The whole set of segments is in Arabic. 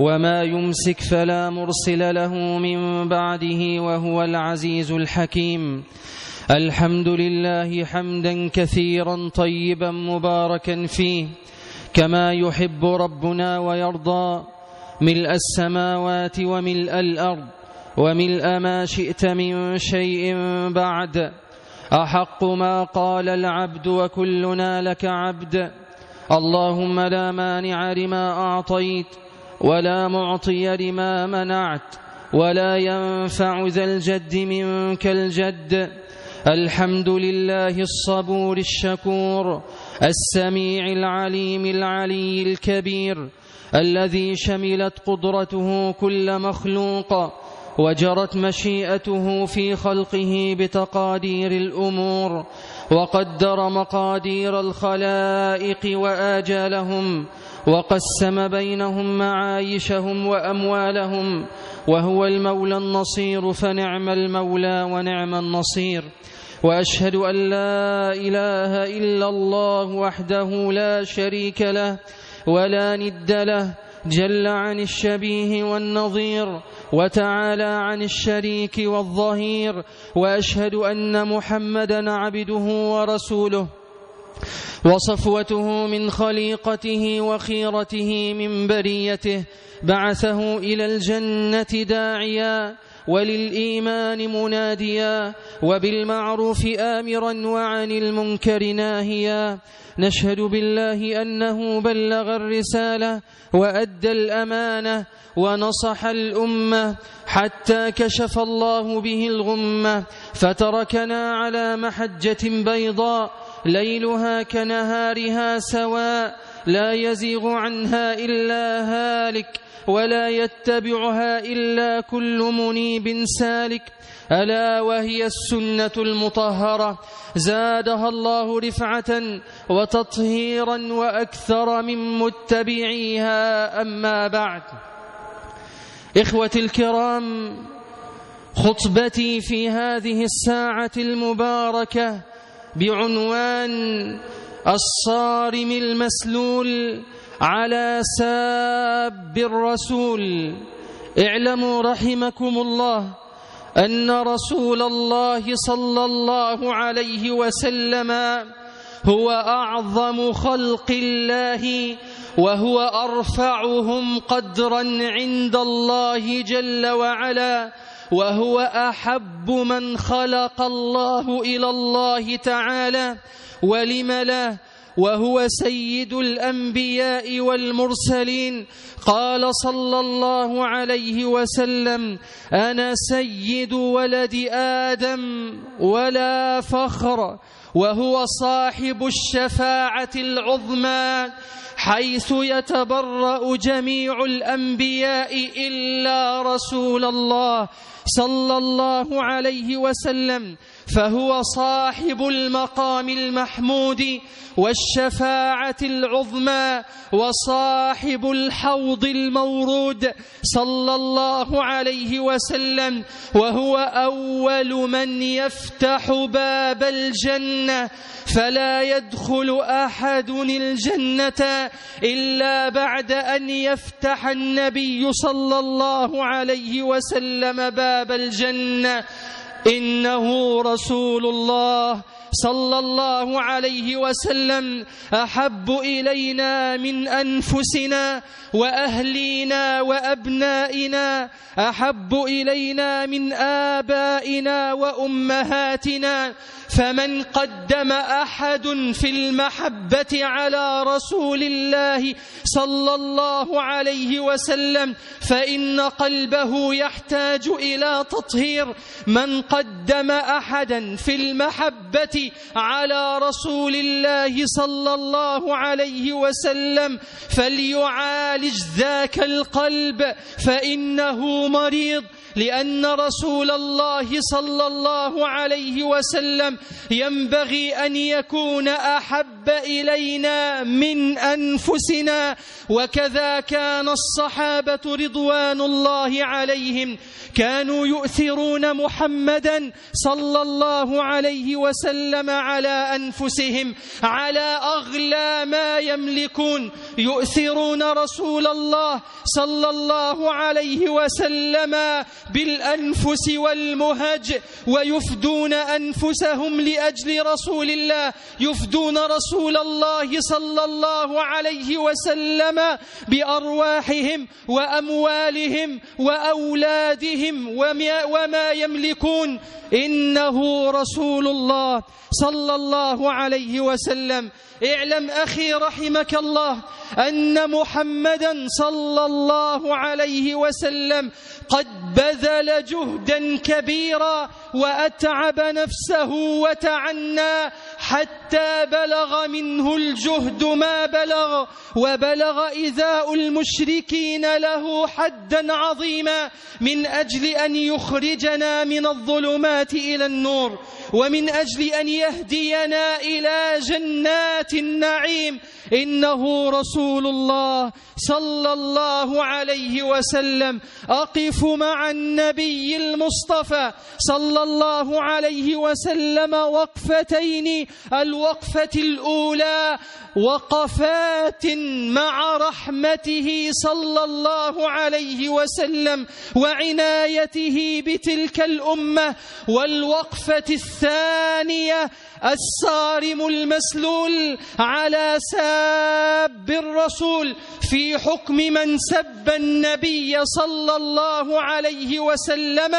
وما يمسك فلا مرسل له من بعده وهو العزيز الحكيم. الحمد لله حمدا كثيرا طيبا مباركا فيه. كما يحب ربنا ويرضى. ملء السماوات وملء الأرض. وملء ما شئت من شيء بعد. أحق ما قال العبد وكلنا لك عبد. اللهم لا مانع لما أعطيت. ولا معطي لما منعت ولا ينفع ذا الجد منك الجد. الحمد لله الصبور الشكور السميع العليم العلي الكبير الذي شملت قدرته كل مخلوق وجرت مشيئته في خلقه بتقادير الأمور وقدر مقادير الخلائق وآجالهم وقسم بينهم معايشهم وأموالهم وهو المولى النصير فنعم المولى ونعم النصير. وأشهد أن لا إله إلا الله وحده لا شريك له ولا ند له جل عن الشبيه والنظير وتعالى عن الشريك والظهير. وأشهد أن محمدا عبده ورسوله. وصفوته من خليقته وخيرته من بريته بعثه إلى الجنة داعيا وللإيمان مناديا وبالمعروف آمرا وعن المنكر ناهيا. نشهد بالله أنه بلغ الرسالة وأدى الأمانة ونصح الأمة حتى كشف الله به الغمة فتركنا على محجة بيضاء ليلها كنهارها سواء لا يزيغ عنها إلا هالك ولا يتبعها إلا كل منيب سالك. ألا وهي السنة المطهرة. زادها الله رفعة وتطهيرا وأكثر من متبعيها. أما بعد إخوتي الكرام خطبتي في هذه الساعة المباركة بعنوان الصارم المسلول على ساب الرسول. اعلموا رحمكم الله أن رسول الله صلى الله عليه وسلم هو أعظم خلق الله وهو أرفعهم قدرا عند الله جل وعلا. وهو أحب من خلق الله إلى الله تعالى ولم لا؟ وهو سيد الأنبياء والمرسلين. قال صلى الله عليه وسلم أنا سيد ولد آدم ولا فخر وهو صاحب الشفاعة العظمى حيث يتبرأ جميع الأنبياء إلا رسول الله. صلى الله عليه وسلم فهو صاحب المقام المحمود والشفاعة العظمى وصاحب الحوض المورود صلى الله عليه وسلم وهو أول من يفتح باب الجنة. فلا يدخل أحد الجنة إلا بعد أن يفتح النبي صلى الله عليه وسلم باب الجنة. إنه رسول الله صلى الله عليه وسلم أحب إلينا من أنفسنا وأهلينا وأبنائنا أحب إلينا من آبائنا وأمهاتنا فمن قدم أحد في المحبة على رسول الله صلى الله عليه وسلم فإن قلبه يحتاج إلى تطهير. من قدم أحدا في المحبة على رسول الله صلى الله عليه وسلم فليعالج ذاك القلب فإنه مريض. لأن رسول الله صلى الله عليه وسلم ينبغي أن يكون أحب إلينا من أنفسنا وكذا كان الصحابة رضوان الله عليهم. كانوا يؤثرون محمدا صلى الله عليه وسلم على أنفسهم على أغلى ما يملكون. يؤثرون رسول الله صلى الله عليه وسلم بالأنفس والمهج ويفدون أنفسهم لأجل رسول الله يفدون رسول الله صلى الله عليه وسلم بأرواحهم وأموالهم وأولادهم وما يملكون. إنه رسول الله صلى الله عليه وسلم. اعلم أخي رحمك الله أن محمدا صلى الله عليه وسلم قد بذل جهدا كبيرا وأتعب نفسه وتعنى حتى بلغ منه الجهد ما بلغ وبلغ إذاء المشركين له حدا عظيما من أجل أن يخرجنا من الظلمات إلى النور ومن أجل أن يهدينا إلى جنات النعيم. إنه رسول الله صلى الله عليه وسلم. أقف مع النبي المصطفى صلى الله عليه وسلم وقفتين الوقفة الأولى وقفات مع رحمته صلى الله عليه وسلم وعنايته بتلك الأمة والوقفة الثانية الصارم المسلول على ساب الرسول في حكم من سب النبي صلى الله عليه وسلم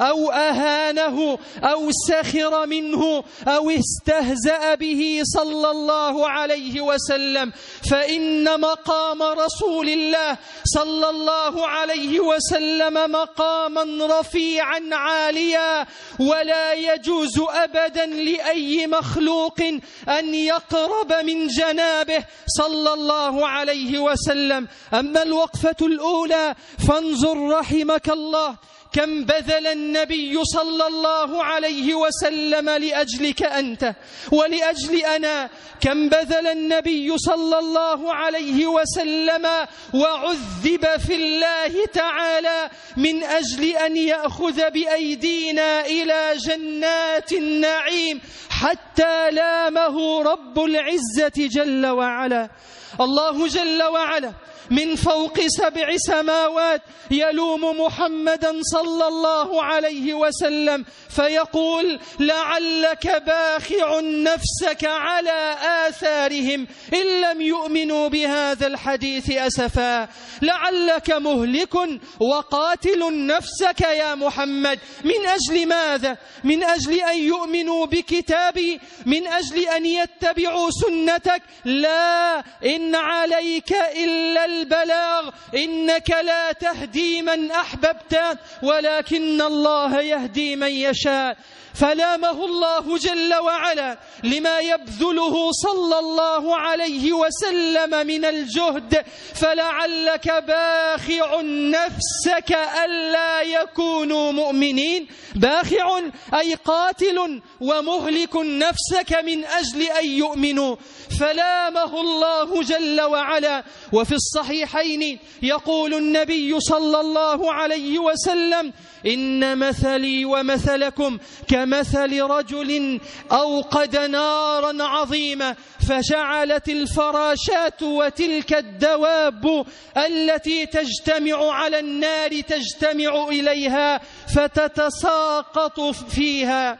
أو أهانه أو سخر منه أو استهزأ به صلى الله عليه وسلم. فإن مقام رسول الله صلى الله عليه وسلم مقاما رفيعا عاليا ولا يجوز أبدا لأي مخلوق أن يقرب من جنابه صلى الله عليه وسلم. أما الوقفة الأولى فانظر رحمك الله. كم بذل النبي صلى الله عليه وسلم لأجلك أنت ولأجل أنا؟ كم بذل النبي صلى الله عليه وسلم وعذب في الله تعالى من أجل أن يأخذ بأيدينا إلى جنات النعيم حتى لامه رب العزة جل وعلا. الله جل وعلا من فوق سبع سماوات يلوم محمدا صلى الله عليه وسلم فيقول لعلك باخع نفسك على آثارهم إن لم يؤمنوا بهذا الحديث أسفا. لعلك مهلك وقاتل نفسك يا محمد. من أجل ماذا؟ من أجل أن يؤمنوا بكتابي من أجل أن يتبعوا سنتك؟ لا. إن عليك إلا البلاغ إنك لا تهدي من أحببت ولكن الله يهدي من يشاء. فلامه الله جل وعلا لما يبذله صلى الله عليه وسلم من الجهد فلعلك باخع نفسك ألا يكونوا مؤمنين. باخع أي قاتل ومهلك نفسك من أجل أن يؤمنوا. فلامه الله جل وعلا وفي الصحيحين. يقول النبي صلى الله عليه وسلم إن مثلي ومثلكم كمثل رجل أوقد نارا عظيمة فجعلت الفراشات وتلك الدواب التي تجتمع على النار تجتمع إليها فتتساقط فيها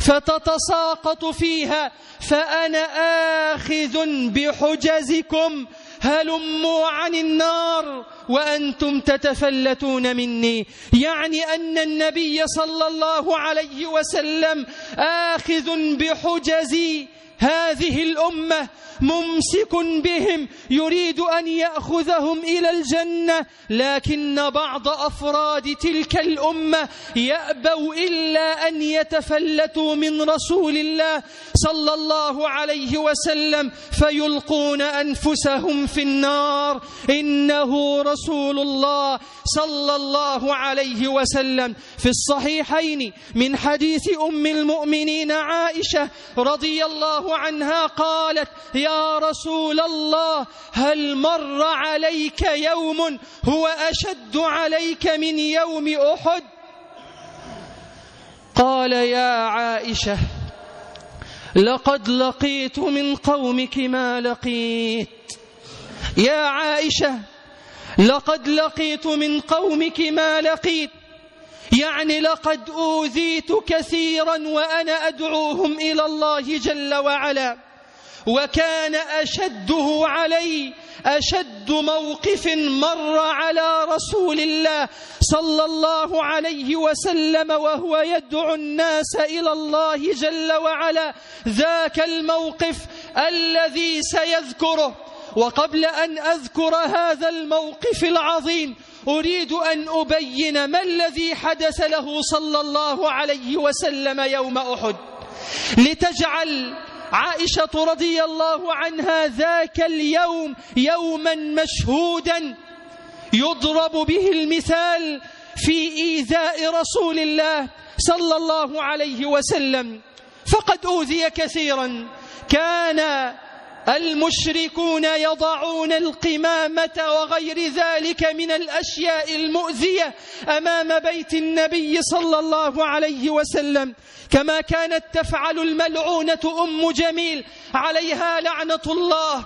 فتتساقط فيها فأنا آخذ بحجزكم هلموا عن النار وأنتم تتفلتون مني. يعني أن النبي صلى الله عليه وسلم آخذ بحجزي هذه الأمة ممسك بهم يريد أن يأخذهم إلى الجنة لكن بعض أفراد تلك الأمة يأبوا إلا أن يتفلتوا من رسول الله صلى الله عليه وسلم فيلقون أنفسهم في النار. إنه رسول الله صلى الله عليه وسلم في الصحيحين من حديث أم المؤمنين عائشة رضي الله عنها قالت يا رسول الله هل مر عليك يوم هو أشد عليك من يوم أحد؟ قال يا عائشة لقد لقيت من قومك ما لقيت. يا عائشة لقد لقيت من قومك ما لقيت. يعني لقد أوذيت كثيرا وأنا أدعوهم إلى الله جل وعلا. وكان أشده علي أشد موقف مر على رسول الله صلى الله عليه وسلم وهو يدعو الناس إلى الله جل وعلا. ذاك الموقف الذي سيذكره. وقبل أن أذكر هذا الموقف العظيم أريد أن أبين ما الذي حدث له صلى الله عليه وسلم يوم أحد. لتجعل عائشة رضي الله عنها ذاك اليوم يوما مشهودا يضرب به المثال في إيذاء رسول الله صلى الله عليه وسلم. فقد أوذي كثيرا. كان المشركون يضعون القمامة وغير ذلك من الأشياء المؤذية أمام بيت النبي صلى الله عليه وسلم. كما كانت تفعل الملعونة أم جميل عليها لعنة الله.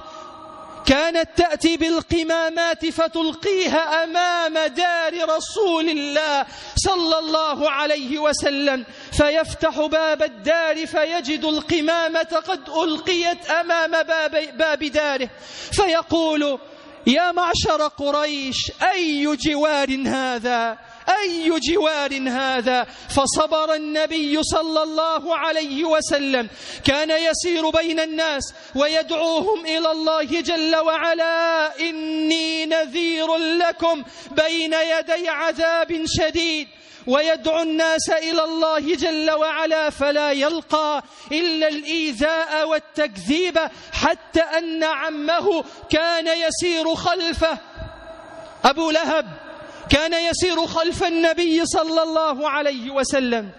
كانت تأتي بالقمامات فتلقيها أمام دار رسول الله صلى الله عليه وسلم فيفتح باب الدار فيجد القمامة قد ألقيت أمام باب, باب داره فيقول يا معشر قريش أي جوار هذا؟ أي جوار هذا؟ فصبر النبي صلى الله عليه وسلم. كان يسير بين الناس ويدعوهم إلى الله جل وعلا. إني نذير لكم بين يدي عذاب شديد. ويدعو الناس إلى الله جل وعلا فلا يلقى إلا الإيذاء والتكذيب حتى أن عمه كان يسير خلفه. أبو لهب كان يسير خلف النبي صلى الله عليه وسلم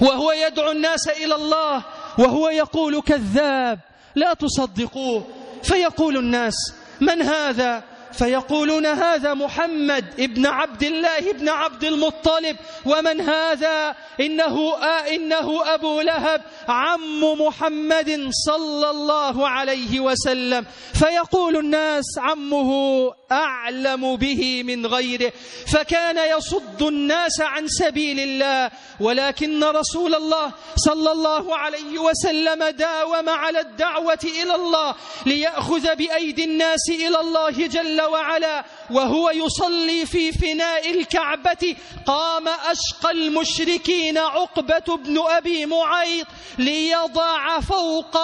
وهو يدعو الناس إلى الله وهو يقول كذاب لا تصدقوه. فيقول الناس من هذا؟ فيقولون هذا محمد ابن عبد الله ابن عبد المطلب. ومن هذا؟ إنه, آه إنه أبو لهب عم محمد صلى الله عليه وسلم. فيقول الناس عمه أعلم به من غيره فكان يصد الناس عن سبيل الله ولكن رسول الله صلى الله عليه وسلم داوم على الدعوة إلى الله ليأخذ بأيدي الناس إلى الله جل وعلا وهو يصلي في فناء الكعبة قام أشقى المشركين عقبة بن أبي معيط ليضع فوق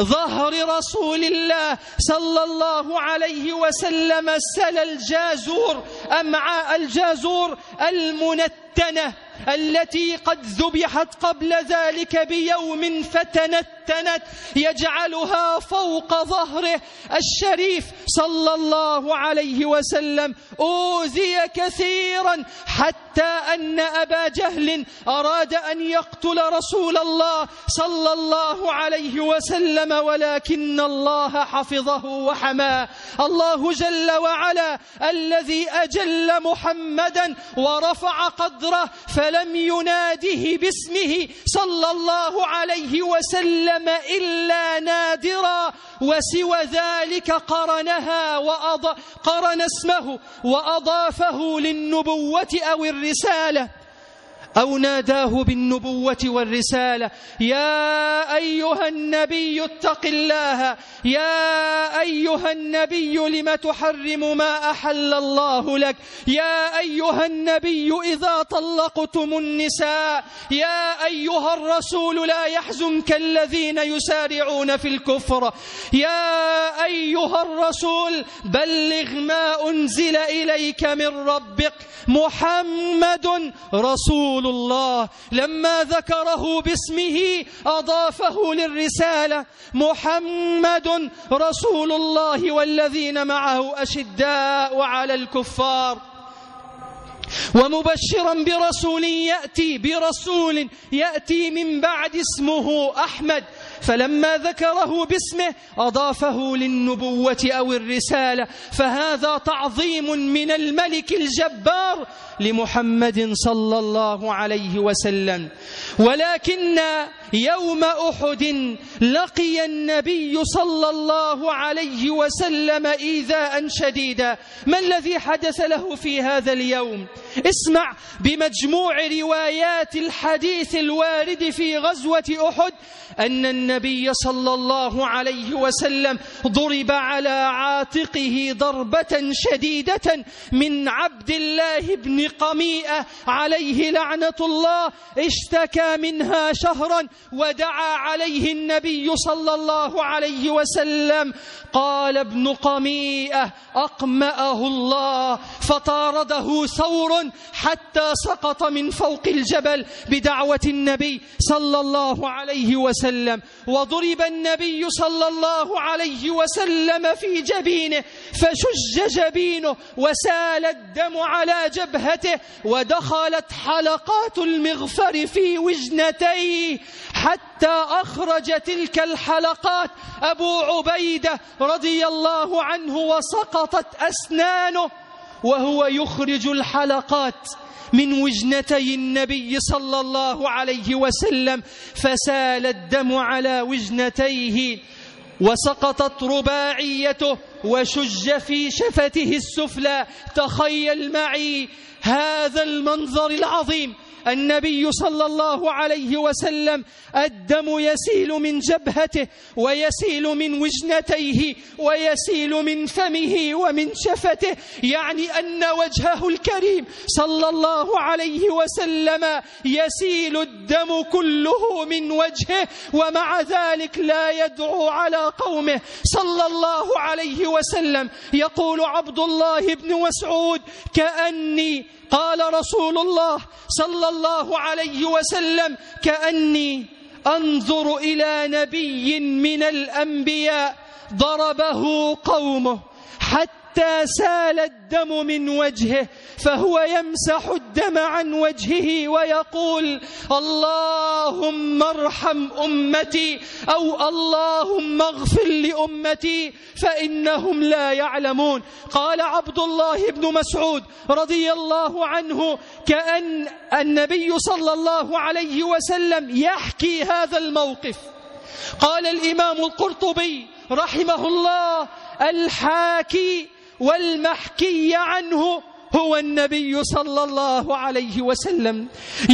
ظهر رسول الله صلى الله عليه وسلم سل الجازور أمعاء الجازور المنتنة. التي قد ذبحت قبل ذلك بيوم فتنتنت يجعلها فوق ظهره. الشريف صلى الله عليه وسلم أوذي كثيرا حتى أن أبا جهل أراد أن يقتل رسول الله صلى الله عليه وسلم ولكن الله حفظه وحماه. الله جل وعلا الذي أجل محمدا ورفع قدره فلم يناده باسمه صلى الله عليه وسلم إلا نادرا وسوى ذلك قرنها وأض... قرن اسمه وأضافه للنبوة أو الرسالة. أو ناداه بالنبوة والرسالة يا أيها النبي اتق الله يا أيها النبي لم تحرم ما أحل الله لك؟ يا أيها النبي إذا طلقتم النساء يا أيها الرسول لا يحزنك الذين يسارعون في الكفر يا أيها الرسول بلغ ما أنزل إليك من ربك محمد رسول الله. لما ذكره باسمه أضافه للرسالة محمد رسول الله والذين معه أشداء على الكفار. ومبشرا برسول يأتي برسول يأتي من بعد اسمه أحمد. فلما ذكره باسمه أضافه للنبوة أو الرسالة. فهذا تعظيم من الملك الجبار لمحمد صلى الله عليه وسلم. ولكن يوم أحد لقي النبي صلى الله عليه وسلم إيذاء شديدا. ما الذي حدث له في هذا اليوم؟ اسمع بمجموع روايات الحديث الوارد في غزوة أحد أن النبي صلى الله عليه وسلم ضرب على عاتقه ضربة شديدة من عبد الله بن قميئة عليه لعنة الله. اشتكى منها شهرا ودعا عليه النبي صلى الله عليه وسلم. قال ابن قميئة أقمأه الله. فطارده ثور حتى سقط من فوق الجبل بدعوة النبي صلى الله عليه وسلم. وضرب النبي صلى الله عليه وسلم في جبينه. فشج جبينه وسال الدم على جبهته ودخلت حلقات المغفر في وجنتيه حتى أخرج تلك الحلقات. أبو عبيدة رضي الله عنه وسقطت أسنانه وهو يخرج الحلقات من وجنتي النبي صلى الله عليه وسلم فسال الدم على وجنتيه وسقطت رباعيته وشج في شفته السفلى تخيل معي هذا المنظر العظيم. النبي صلى الله عليه وسلم الدم يسيل من جبهته ويسيل من وجنتيه ويسيل من فمه ومن شفته يعني أن وجهه الكريم صلى الله عليه وسلم يسيل الدم كله من وجهه ومع ذلك لا يدعو على قومه. صلى الله عليه وسلم يقول عبد الله بن مسعود كأني قال رسول الله صلى الله عليه وسلم كأني أنظر إلى نبي من الأنبياء ضربه قومه حتى سال الدم من وجهه فهو يمسح الدم عن وجهه ويقول اللهم ارحم أمتي أو اللهم اغفر لأمتي فإنهم لا يعلمون. قال عبد الله بن مسعود رضي الله عنه كأن النبي صلى الله عليه وسلم يحكي هذا الموقف. قال الإمام القرطبي رحمه الله الحاكي والمحكي عنه هو النبي صلى الله عليه وسلم.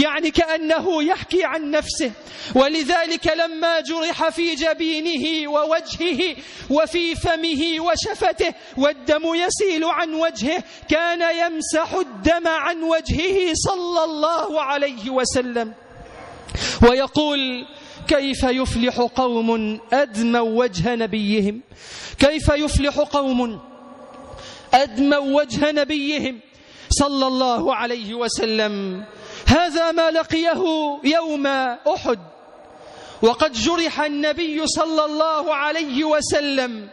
يعني كأنه يحكي عن نفسه. ولذلك لما جرح في جبينه ووجهه وفي فمه وشفته والدم يسيل عن وجهه كان يمسح الدم عن وجهه صلى الله عليه وسلم. ويقول كيف يفلح قوم أدموا وجه نبيهم؟ كيف يفلح قوم أدموا وجه نبيهم؟ صلى الله عليه وسلم. هذا ما لقيه يوم أحد. وقد جرح النبي صلى الله عليه وسلم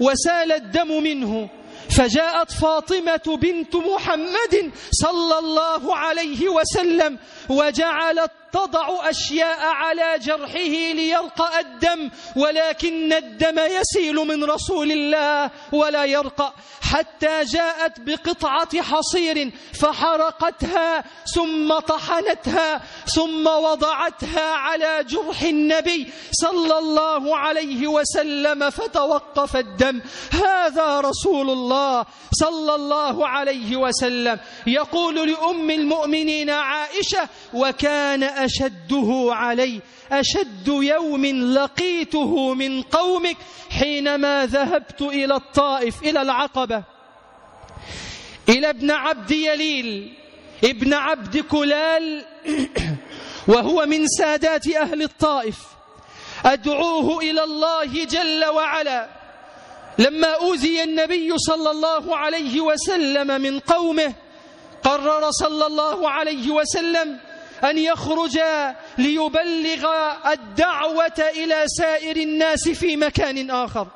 وسال الدم منه فجاءت فاطمة بنت محمد صلى الله عليه وسلم وجعلت تضع أشياء على جرحه ليرقى الدم ولكن الدم يسيل من رسول الله ولا يرقى. حتى جاءت بقطعة حصير فحرقتها ثم طحنتها ثم وضعتها على جرح النبي صلى الله عليه وسلم فتوقف الدم. هذا رسول الله صلى الله عليه وسلم. يقول لأم المؤمنين عائشة وكان أشده علي أشد يوم لقيته من قومك حينما ذهبت إلى الطائف إلى العقبة. إلى ابن عبد يليل ابن عبد كلال وهو من سادات أهل الطائف. أدعوه إلى الله جل وعلا. لما أوذي النبي صلى الله عليه وسلم من قومه قرر صلى الله عليه وسلم أن يخرج ليبلغ الدعوة إلى سائر الناس في مكان آخر.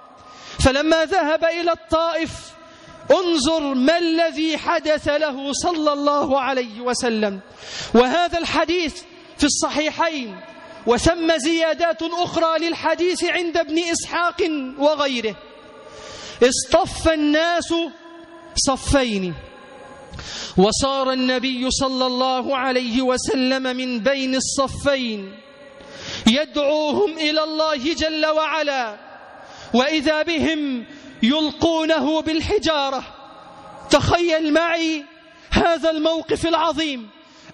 فلما ذهب إلى الطائف انظر ما الذي حدث له صلى الله عليه وسلم. وهذا الحديث في الصحيحين وثم زيادات أخرى للحديث عند ابن إسحاق وغيره. اصطف الناس صفين. وصار النبي صلى الله عليه وسلم من بين الصفين. يدعوهم إلى الله جل وعلا وإذا بهم يلقونه بالحجارة. تخيل معي هذا الموقف العظيم.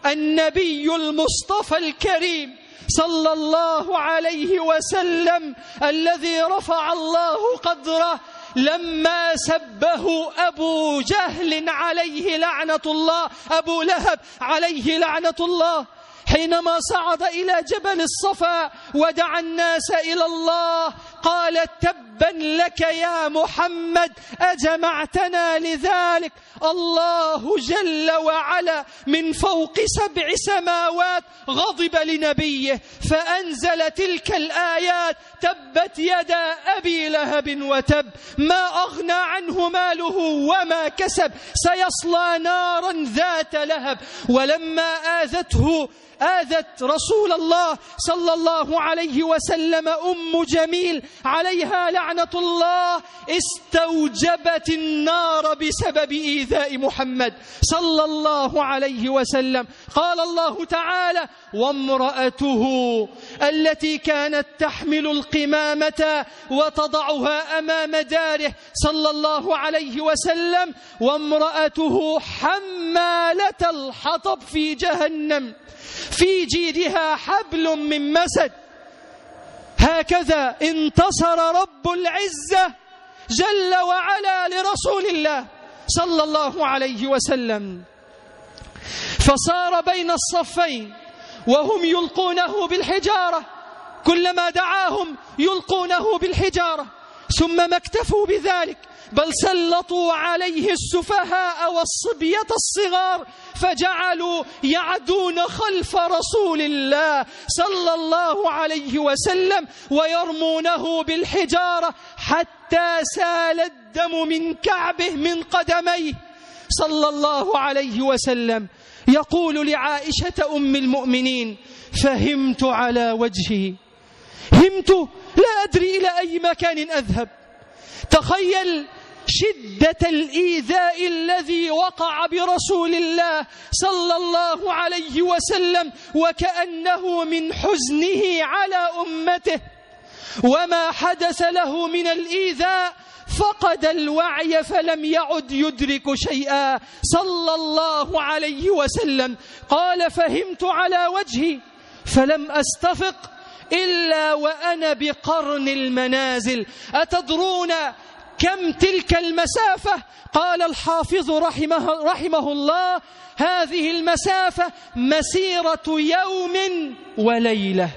النبي المصطفى الكريم صلى الله عليه وسلم الذي رفع الله قدره لما سبه أبو جهل عليه لعنة الله أبو لهب عليه لعنة الله. حينما صعد إلى جبل الصفا ودعا الناس إلى الله قال تبا لك يا محمد أجمعتنا لذلك؟ الله جل وعلا من فوق سبع سماوات غضب لنبيه فأنزل تلك الآيات تبت يدا أبي لهب وتب. ما أغنى عنه ماله وما كسب سيصلى نارا ذات لهب. ولما آذته آذت رسول الله صلى الله عليه وسلم أم جميل عليها لعنة الله استوجبت النار بسبب إيذاء محمد صلى الله عليه وسلم. قال الله تعالى وامرأته التي كانت تحمل القمامة وتضعها أمام داره صلى الله عليه وسلم وامرأته حمالة الحطب في جهنم في جيدها حبل من مسد. هكذا انتصر رب العزة جل وعلا لرسول الله صلى الله عليه وسلم. فصار بين الصفين وهم يلقونه بالحجارة كلما دعاهم يلقونه بالحجارة ثم ما اكتفوا بذلك بل سلطوا عليه السفهاء والصبية الصغار فجعلوا يعدون خلف رسول الله صلى الله عليه وسلم ويرمونه بالحجارة حتى سال الدم من كعبه من قدميه. صلى الله عليه وسلم يقول لعائشة أم المؤمنين فهمت على وجهي. همت لا أدري إلى أي مكان أذهب. تخيل شدة الإيذاء الذي وقع برسول الله صلى الله عليه وسلم وكأنه من حزنه على أمته. وما حدث له من الإيذاء فقد الوعي فلم يعد يدرك شيئا. صلى الله عليه وسلم قال فهمت على وجهي فلم أستفق إلا وأنا بقرن المنازل. أتدرون كم تلك المسافة؟ قال الحافظ رحمه, رحمه الله هذه المسافة مسيرة يوم وليلة.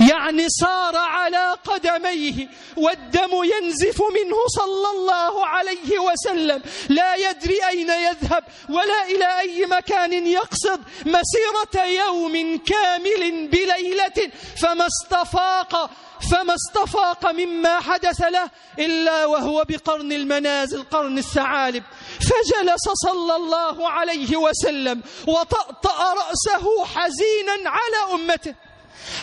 يعني صار على قدميه والدم ينزف منه صلى الله عليه وسلم. لا يدري أين يذهب ولا إلى أي مكان يقصد. مسيرة يوم كامل بليلة فما استفاق فما استفاق مما حدث له إلا وهو بقرن المنازل قرن الثعالب. فجلس صلى الله عليه وسلم وطأطأ رأسه حزينا على أمته.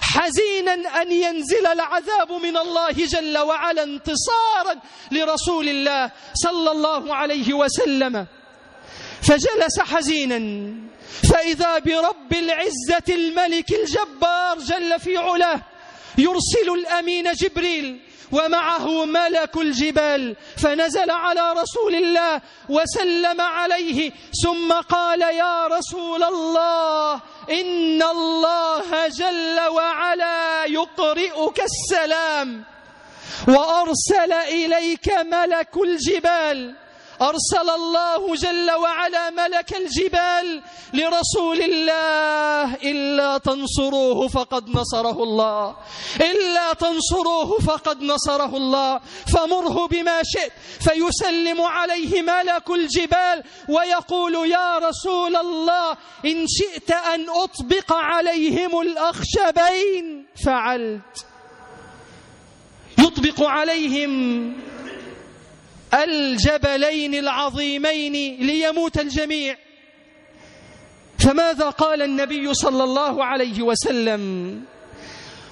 حزينا أن ينزل العذاب من الله جل وعلا انتصارا لرسول الله صلى الله عليه وسلم. فجلس حزينا. فإذا برب العزة الملك الجبار جل في علاه يرسل الأمين جبريل ومعه ملك الجبال فنزل على رسول الله وسلم عليه ثم قال يا رسول الله إن الله جل وعلا يقرئك السلام وأرسل إليك ملك الجبال أرسل الله جل وعلا ملك الجبال لرسول الله إلا تنصروه فقد نصره الله. إلا تنصروه فقد نصره الله. فمره بما شئت فيسلم عليه ملك الجبال ويقول يا رسول الله إن شئت أن أطبق عليهم الأخشبين فعلت. يطبق عليهم الجبلين العظيمين ليموت الجميع. فماذا قال النبي صلى الله عليه وسلم؟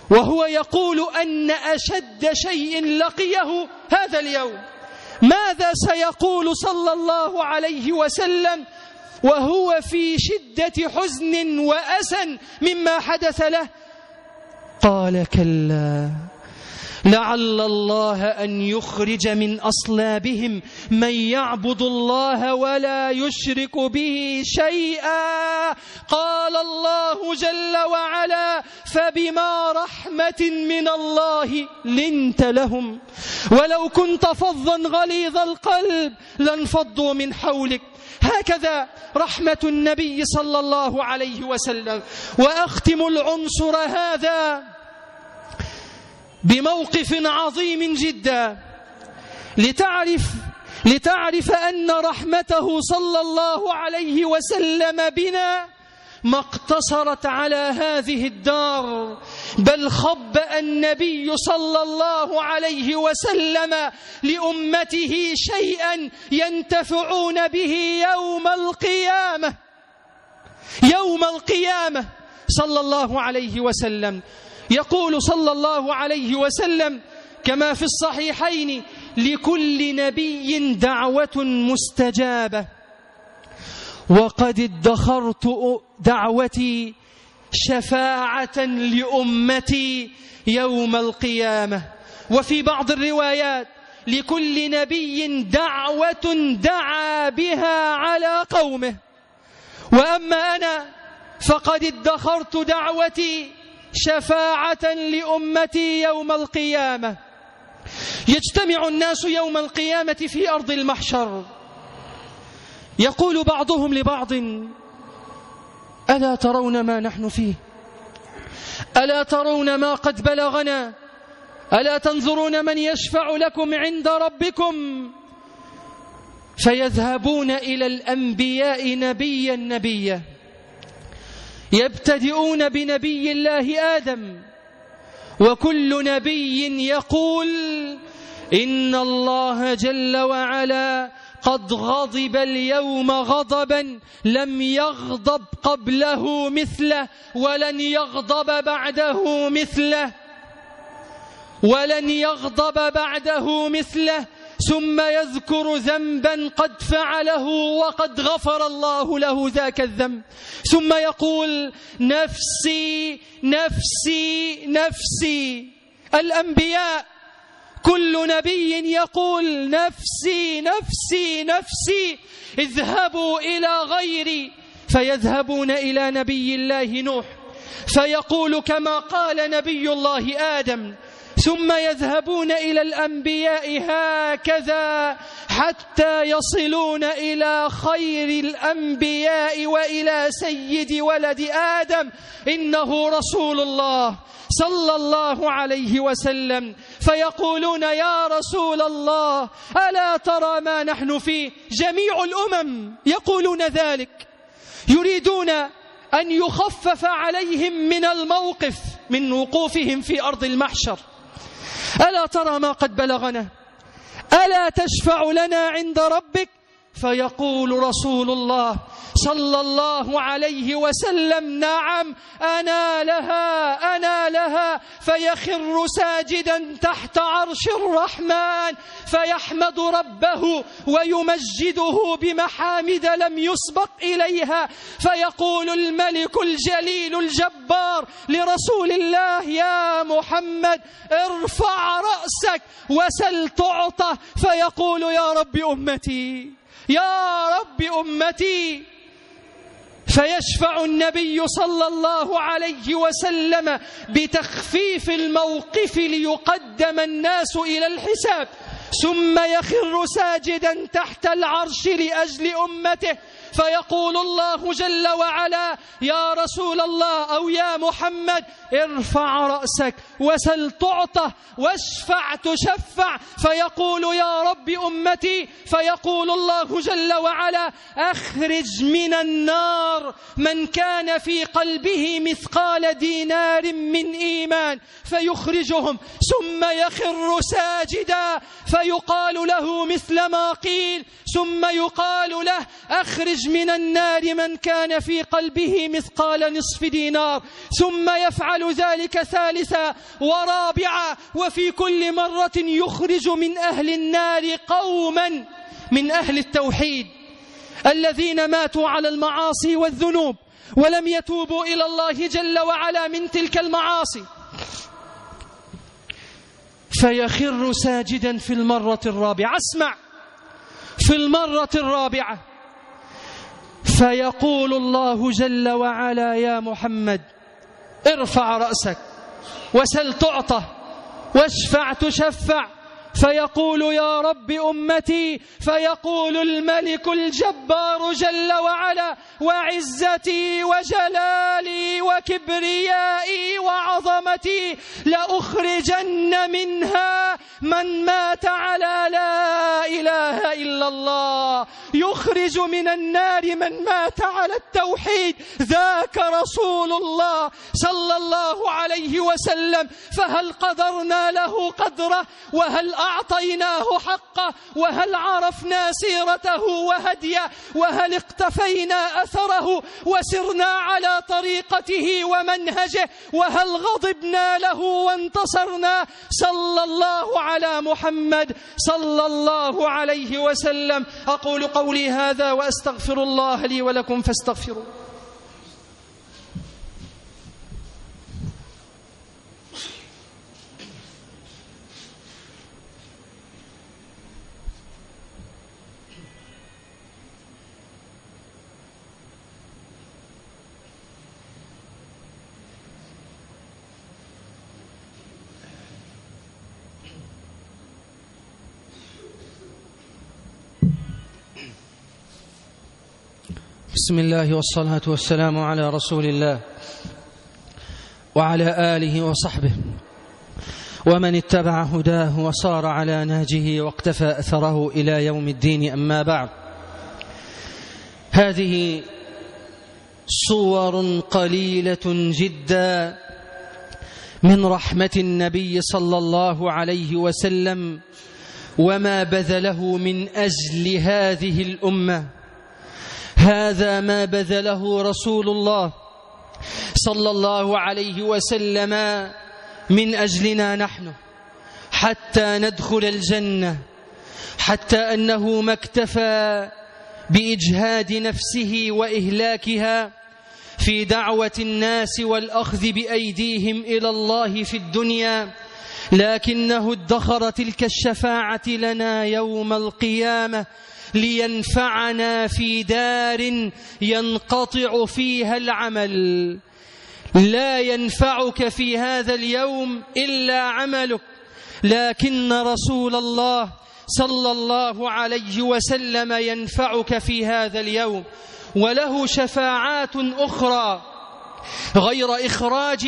وهو يقول أن أشد شيء لقيه هذا اليوم. ماذا سيقول صلى الله عليه وسلم؟ وهو في شدة حزن وأسى مما حدث له. قال كلا. لعل الله أن يخرج من أصلابهم من يعبد الله ولا يشرك به شيئا. قال الله جل وعلا فبما رحمة من الله لنت لهم. ولو كنت فظا غليظ القلب لانفضوا من حولك. هكذا رحمة النبي صلى الله عليه وسلم. وأختم العنصر هذا بموقف عظيم جدا. لتعرف لتعرف أن رحمته صلى الله عليه وسلم بنا ما اقتصرت على هذه الدار بل خبأ النبي صلى الله عليه وسلم لأمته شيئا ينتفعون به يوم القيامة. يوم القيامة صلى الله عليه وسلم. يقول صلى الله عليه وسلم كما في الصحيحين لكل نبي دعوة مستجابة. وقد ادخرت دعوتي شفاعة لأمتي يوم القيامة. وفي بعض الروايات لكل نبي دعوة دعا بها على قومه. وأما أنا فقد ادخرت دعوتي شفاعة لأمتي يوم القيامة. يجتمع الناس يوم القيامة في أرض المحشر. يقول بعضهم لبعض ألا ترون ما نحن فيه؟ ألا ترون ما قد بلغنا؟ ألا تنظرون من يشفع لكم عند ربكم؟ فيذهبون إلى الأنبياء نبيا نبيا. يبتدئون بنبي الله آدم. وكل نبي يقول إن الله جل وعلا قد غضب اليوم غضبا لم يغضب قبله مثله ولن يغضب بعده مثله ولن يغضب بعده مثله ثم يذكر ذنبا قد فعله وقد غفر الله له ذاك الذنب. ثم يقول نفسي نفسي نفسي. الأنبياء كل نبي يقول نفسي نفسي نفسي. اذهبوا إلى غيري. فيذهبون إلى نبي الله نوح. فيقول كما قال نبي الله آدم ثم يذهبون إلى الأنبياء هكذا حتى يصلون إلى خير الأنبياء وإلى سيد ولد آدم. إنه رسول الله صلى الله عليه وسلم. فيقولون يا رسول الله ألا ترى ما نحن فيه جميع الأمم يقولون ذلك؟ يريدون أن يخفف عليهم من الموقف من وقوفهم في أرض المحشر. ألا ترى ما قد بلغنا؟ ألا تشفع لنا عند ربك؟ فيقول رسول الله صلى الله عليه وسلم نعم أنا لها أنا لها فيخر ساجدا تحت عرش الرحمن فيحمد ربه ويمجده بمحامد لم يسبق إليها فيقول الملك الجليل الجبار لرسول الله يا محمد ارفع رأسك وسل تعطى. فيقول يا رب أمتي يا رب أمتي. فيشفع النبي صلى الله عليه وسلم بتخفيف الموقف ليقدم الناس إلى الحساب ثم يخر ساجدا تحت العرش لأجل أمته. فيقول الله جل وعلا يا رسول الله أو يا محمد ارفع رأسك وسل تعطى واشفع تشفع. فيقول يا رب أمتي فيقول الله جل وعلا أخرج من النار من كان في قلبه مثقال دينار من إيمان. فيخرجهم ثم يخر ساجدا. فيقال له مثل ما قيل ثم يقال له أخرج من النار من كان في قلبه مثقال نصف دينار. ثم يفعل ذلك ثالثا ورابعا وفي كل مرة يخرج من أهل النار قوما من أهل التوحيد الذين ماتوا على المعاصي والذنوب ولم يتوبوا إلى الله جل وعلا من تلك المعاصي. فيخر ساجدا في المرة الرابعة. اسمع في المرة الرابعة فيقول الله جل وعلا يا محمد ارفع رأسك وسل تعطى واشفع تشفع فيقول يا رب أمتي فيقول الملك الجبار جل وعلا وعزتي وجلالي وكبريائي وعظمتي لأخرجن منها من مات على لا إله إلا الله. يخرج من النار من مات على التوحيد. ذاك رسول الله صلى الله عليه وسلم. فهل قدرنا له قدره؟ وهل أعطيناه حقه وهل عرفنا سيرته وهديه وهل اقتفينا أثره وسرنا على طريقته ومنهجه وهل غضبنا له وانتصرنا؟ صلى الله على محمد صلى الله عليه وسلم. أقول قولي هذا وأستغفر الله لي ولكم فاستغفروا بسم الله والصلاة والسلام على رسول الله وعلى آله وصحبه ومن اتبع هداه وصار على نهجه واقتفى أثره إلى يوم الدين أما بعد. هذه صور قليلة جدا من رحمة النبي صلى الله عليه وسلم وما بذله من أجل هذه الأمة. هذا ما بذله رسول الله صلى الله عليه وسلم من أجلنا نحن حتى ندخل الجنة حتى أنه ما اكتفى بإجهاد نفسه وإهلاكها في دعوة الناس والأخذ بأيديهم إلى الله في الدنيا لكنه ادخر تلك الشفاعة لنا يوم القيامة لينفعنا في دار ينقطع فيها العمل. لا ينفعك في هذا اليوم إلا عملك. لكن رسول الله صلى الله عليه وسلم ينفعك في هذا اليوم. وله شفاعات أخرى. غير إخراج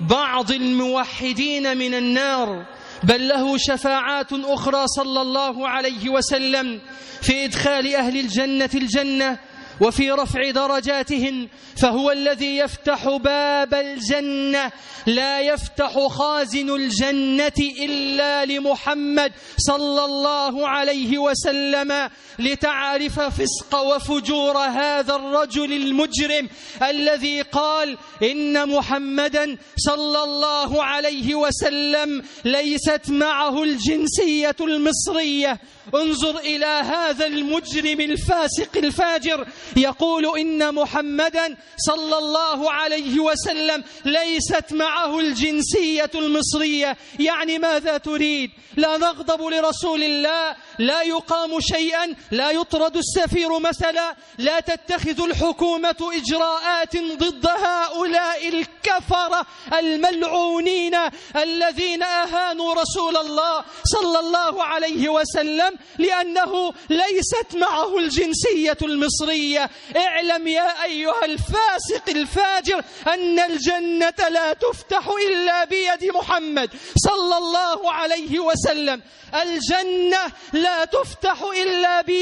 بعض الموحدين من النار. بل له شفاعات أخرى صلى الله عليه وسلم في إدخال أهل الجنة الجنة وفي رفع درجاتهن فهو الذي يفتح باب الجنة لا يفتح خازن الجنة إلا لمحمد صلى الله عليه وسلم. لتعرف فسق وفجور هذا الرجل المجرم الذي قال إن محمدا صلى الله عليه وسلم ليست معه الجنسية المصرية. انظر إلى هذا المجرم الفاسق الفاجر يقول إن محمدا صلى الله عليه وسلم ليست معه الجنسية المصرية. يعني ماذا تريد؟ لا نغضب لرسول الله لا يقام شيئا لا يطرد السفير مثلا لا تتخذ الحكومة إجراءات ضد هؤلاء الكفرة الملعونين الذين أهانوا رسول الله صلى الله عليه وسلم لأنه ليست معه الجنسية المصرية. اعلم يا أيها الفاسق الفاجر أن الجنة لا تفتح إلا بيد محمد صلى الله عليه وسلم. الجنة لا تفتح إلا بيد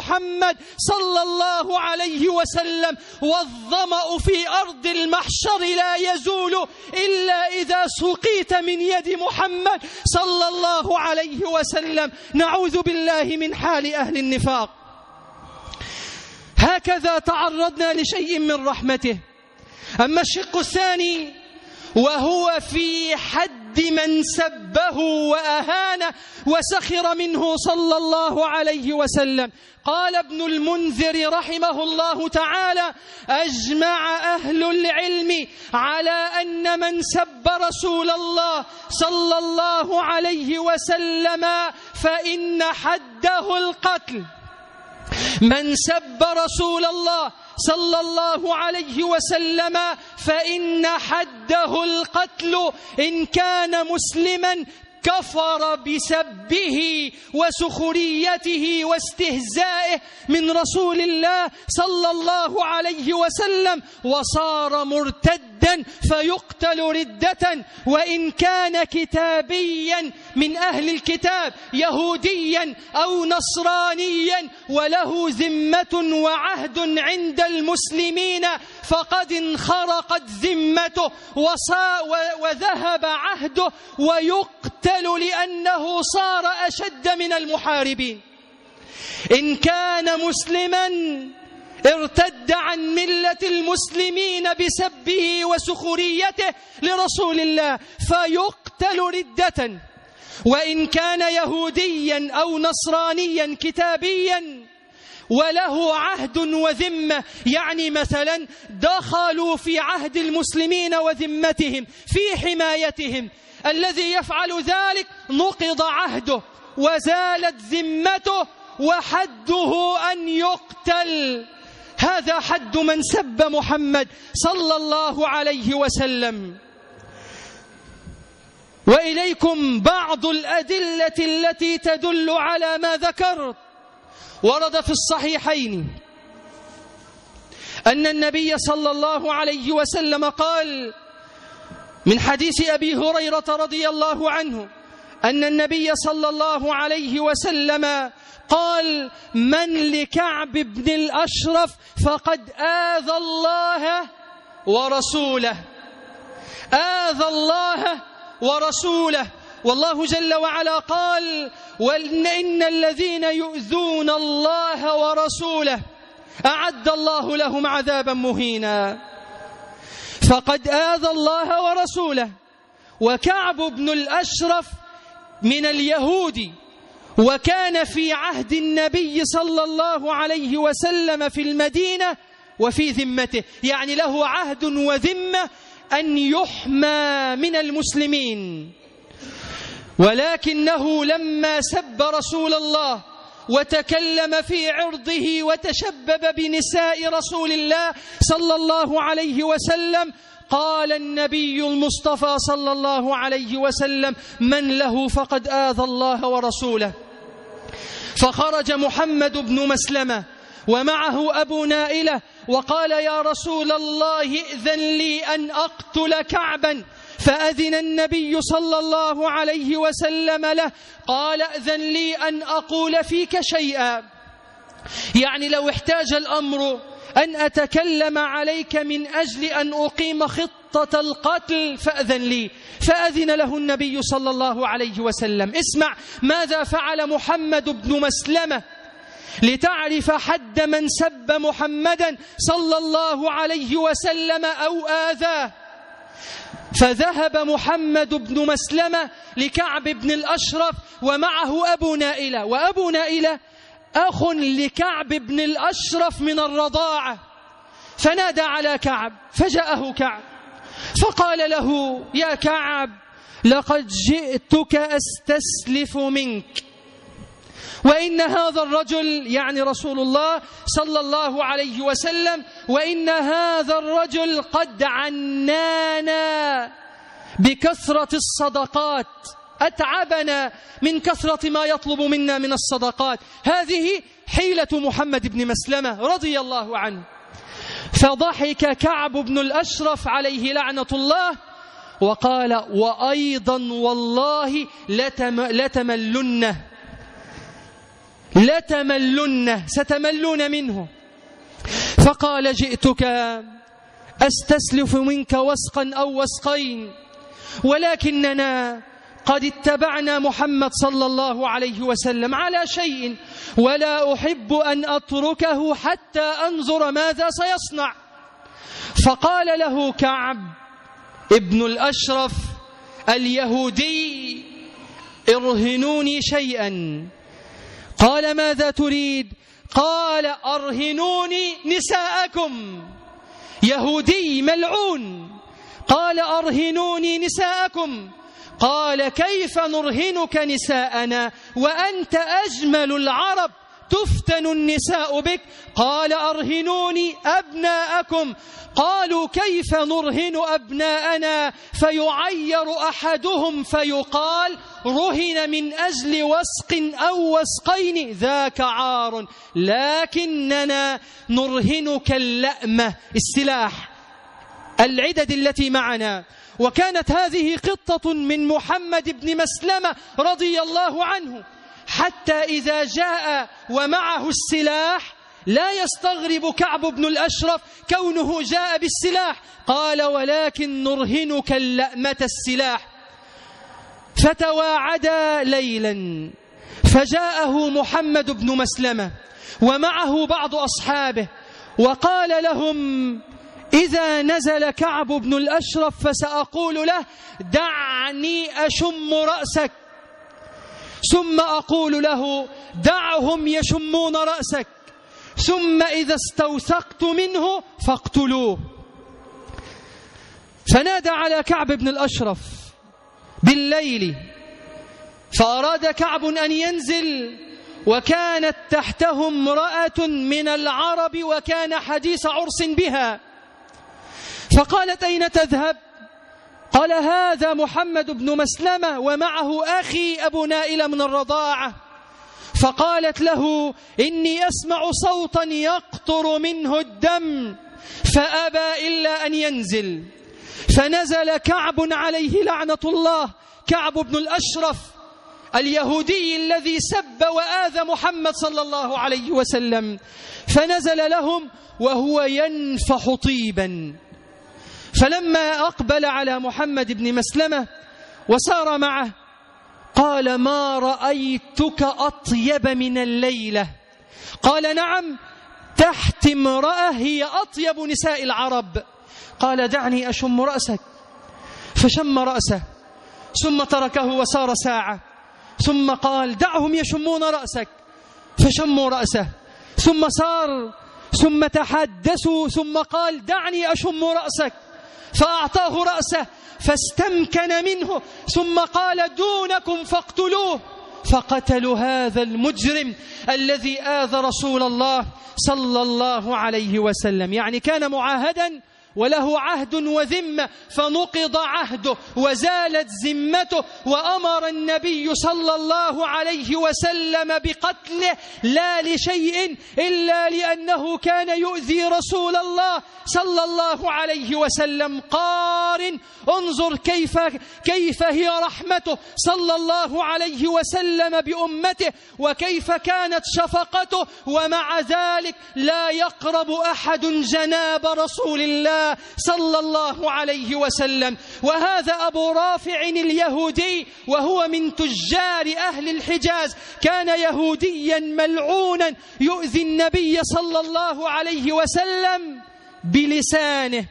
محمد صلى الله عليه وسلم والظمأ في أرض المحشر لا يزول إلا إذا سقيت من يد محمد صلى الله عليه وسلم. نعوذ بالله من حال أهل النفاق. هكذا تعرضنا لشيء من رحمته. أما الشق الثاني وهو في حد من سبه وأهانه وسخر منه صلى الله عليه وسلم. قال ابن المنذر رحمه الله تعالى أجمع أهل العلم على أن من سب رسول الله صلى الله عليه وسلم فإن حده القتل. من سب رسول الله صلى الله عليه وسلم فإن حده القتل إن كان مسلما كفر بسبه وسخريته واستهزائه من رسول الله صلى الله عليه وسلم وصار مرتدا فيقتل ردة وإن كان كتابيا من أهل الكتاب يهوديا أو نصرانيا وله ذمة وعهد عند المسلمين فقد انخرقت ذمته وذهب عهده ويقتل لأنه صار أشد من المحاربين. إن كان مسلما ارتد عن ملة المسلمين بسبه وسخريته لرسول الله فيقتل ردة. وإن كان يهوديا أو نصرانيا كتابيا وله عهد وذمة. يعني مثلا دخلوا في عهد المسلمين وذمتهم في حمايتهم. الذي يفعل ذلك نقض عهده وزالت ذمته وحده أن يقتل. هذا حد من سب محمد صلى الله عليه وسلم. وإليكم بعض الأدلة التي تدل على ما ذكرت. ورد في الصحيحين أن النبي صلى الله عليه وسلم قال من حديث أبي هريرة رضي الله عنه أن النبي صلى الله عليه وسلم قال من لكعب بن الأشرف فقد آذى الله ورسوله. آذى الله ورسوله. والله جل وعلا قال وإن الذين يؤذون الله ورسوله أعد الله لهم عذابا مهينا. فقد آذى الله ورسوله. وكعب بن الأشرف من اليهود وكان في عهد النبي صلى الله عليه وسلم في المدينة وفي ذمته. يعني له عهد وذمة أن يحمى من المسلمين. ولكنه لما سب رسول الله وتكلم في عرضه وتشبب بنساء رسول الله صلى الله عليه وسلم قال النبي المصطفى صلى الله عليه وسلم من له فقد آذى الله ورسوله. فخرج محمد بن مسلمة ومعه أبو نائلة وقال يا رسول الله ائذن لي أن أقتل كعبا. فأذن النبي صلى الله عليه وسلم له قال أذن لي أن أقول فيك شيئا. يعني لو احتاج الأمر أن أتكلم عليك من أجل أن أقيم خطة القتل فأذن لي. فأذن له النبي صلى الله عليه وسلم. اسمع ماذا فعل محمد بن مسلمة لتعرف حد من سب محمدا صلى الله عليه وسلم أو آذاه. فذهب محمد بن مسلمة لكعب بن الأشرف ومعه أبو نائلة. وأبو نائلة أخ لكعب بن الأشرف من الرضاعة. فنادى على كعب فجاءه كعب فقال له يا كعب لقد جئتك أستسلف منك. وإن هذا الرجل يعني رسول الله صلى الله عليه وسلم وإن هذا الرجل قد عنانا بكثرة الصدقات. أتعبنا من كثرة ما يطلب منا من الصدقات. هذه حيلة محمد بن مسلمة رضي الله عنه. فضحك كعب بن الأشرف عليه لعنة الله وقال وأيضا والله لتم لتملنه. لتملن ستملون منه. فقال جئتك أستسلف منك وسقا أو وسقين ولكننا قد اتبعنا محمد صلى الله عليه وسلم على شيء ولا أحب أن أتركه حتى أنظر ماذا سيصنع. فقال له كعب ابن الأشرف اليهودي ارهنوني شيئا. قال ماذا تريد؟ قال أرهنوني نساءكم. يهودي ملعون قال أرهنوني نساءكم. قال كيف نرهنك نساءنا وأنت أجمل العرب تفتن النساء بك؟ قال أرهنوني أبناءكم. قالوا كيف نرهن أبناءنا؟ فيعير أحدهم فيقال رهن من أجل وسق أو وسقين ذاك عار. لكننا نرهنك اللأمة السلاح العدد التي معنا. وكانت هذه قطة من محمد بن مسلمة رضي الله عنه. حتى إذا جاء ومعه السلاح لا يستغرب كعب بن الأشرف كونه جاء بالسلاح. قال ولكن نرهنك اللأمة السلاح. فتواعدا ليلا. فجاءه محمد بن مسلمة ومعه بعض أصحابه وقال لهم إذا نزل كعب بن الأشرف فسأقول له دعني أشم رأسك. ثم أقول له دعهم يشمون رأسك. ثم إذا استوثقت منه فاقتلوه. فنادى على كعب بن الأشرف بالليل فأراد كعب أن ينزل وكانت تحته امرأة من العرب وكان حديث عرس بها. فقالت أين تذهب؟ قال هذا محمد بن مسلمة ومعه أخي أبو نائلة من الرضاعة. فقالت له إني أسمع صوتا يقطر منه الدم فأبى إلا أن ينزل. فنزل كعب عليه لعنة الله كعب بن الأشرف اليهودي الذي سب وآذى محمد صلى الله عليه وسلم. فنزل لهم وهو ينفح طيبا. فلما أقبل على محمد بن مسلمة وسار معه قال ما رأيتك أطيب من الليلة. قال نعم تحت امرأة هي أطيب نساء العرب. قال دعني أشم رأسك. فشم رأسه ثم تركه وسار ساعة ثم قال دعهم يشمون رأسك. فشموا رأسه ثم سار ثم تحدثوا ثم قال دعني أشم رأسك. فأعطاه رأسه فاستمكن منه ثم قال دونكم فاقتلوه. فقتلوا هذا المجرم الذي آذى رسول الله صلى الله عليه وسلم. يعني كان معاهدا وله عهد وذمة فنقض عهده وزالت ذمته وأمر النبي صلى الله عليه وسلم بقتله لا لشيء إلا لأنه كان يؤذي رسول الله صلى الله عليه وسلم. قارن انظر كيف كيف هي رحمته صلى الله عليه وسلم بأمته وكيف كانت شفقته ومع ذلك لا يقرب أحد جناب رسول الله صلى الله عليه وسلم. وهذا أبو رافع اليهودي وهو من تجار أهل الحجاز كان يهوديا ملعونا يؤذي النبي صلى الله عليه وسلم بلسانه.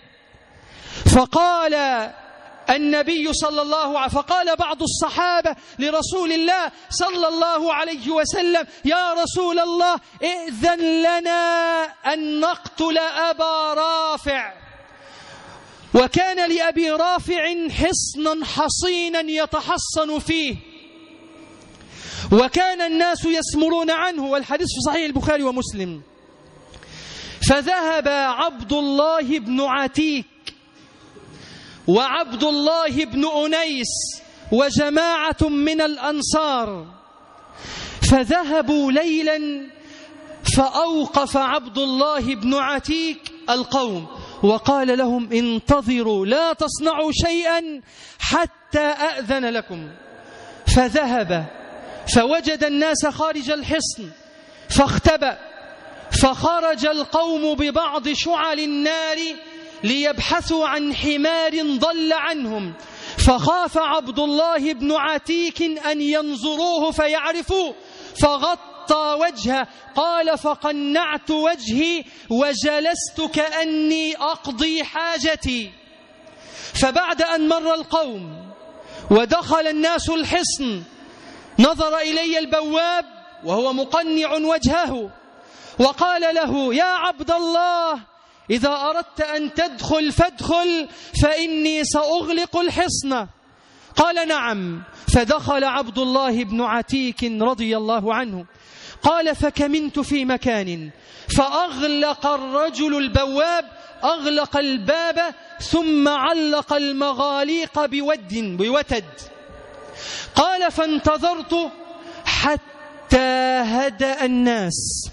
فقال النبي صلى الله عليه فقال بعض الصحابة لرسول الله صلى الله عليه وسلم يا رسول الله ائذن لنا أن نقتل أبا رافع. وكان لأبي رافع حصنا حصينا يتحصن فيه. وكان الناس يسمرون عنه والحديث في صحيح البخاري ومسلم. فذهب عبد الله بن عتيك وعبد الله بن أنيس وجماعة من الأنصار. فذهبوا ليلا فأوقف عبد الله بن عتيك القوم. وقال لهم انتظروا لا تصنعوا شيئا حتى أأذن لكم. فذهب فوجد الناس خارج الحصن فاختبأ فخرج القوم ببعض شعل النار ليبحثوا عن حمار ضل عنهم. فخاف عبد الله بن عتيك أن ينظروه فيعرفوه فغطى وجهه قال فقنعت وجهي وجلست كأني أقضي حاجتي. فبعد أن مر القوم ودخل الناس الحصن نظر إلي البواب وهو مقنع وجهه وقال له يا عبد الله إذا أردت أن تدخل فادخل فإني سأغلق الحصن. قال نعم. فدخل عبد الله بن عتيك رضي الله عنه. قال فكمنت في مكان فأغلق الرجل البواب أغلق الباب ثم علق المغاليق بود بوتد. قال فانتظرت حتى هدأ الناس.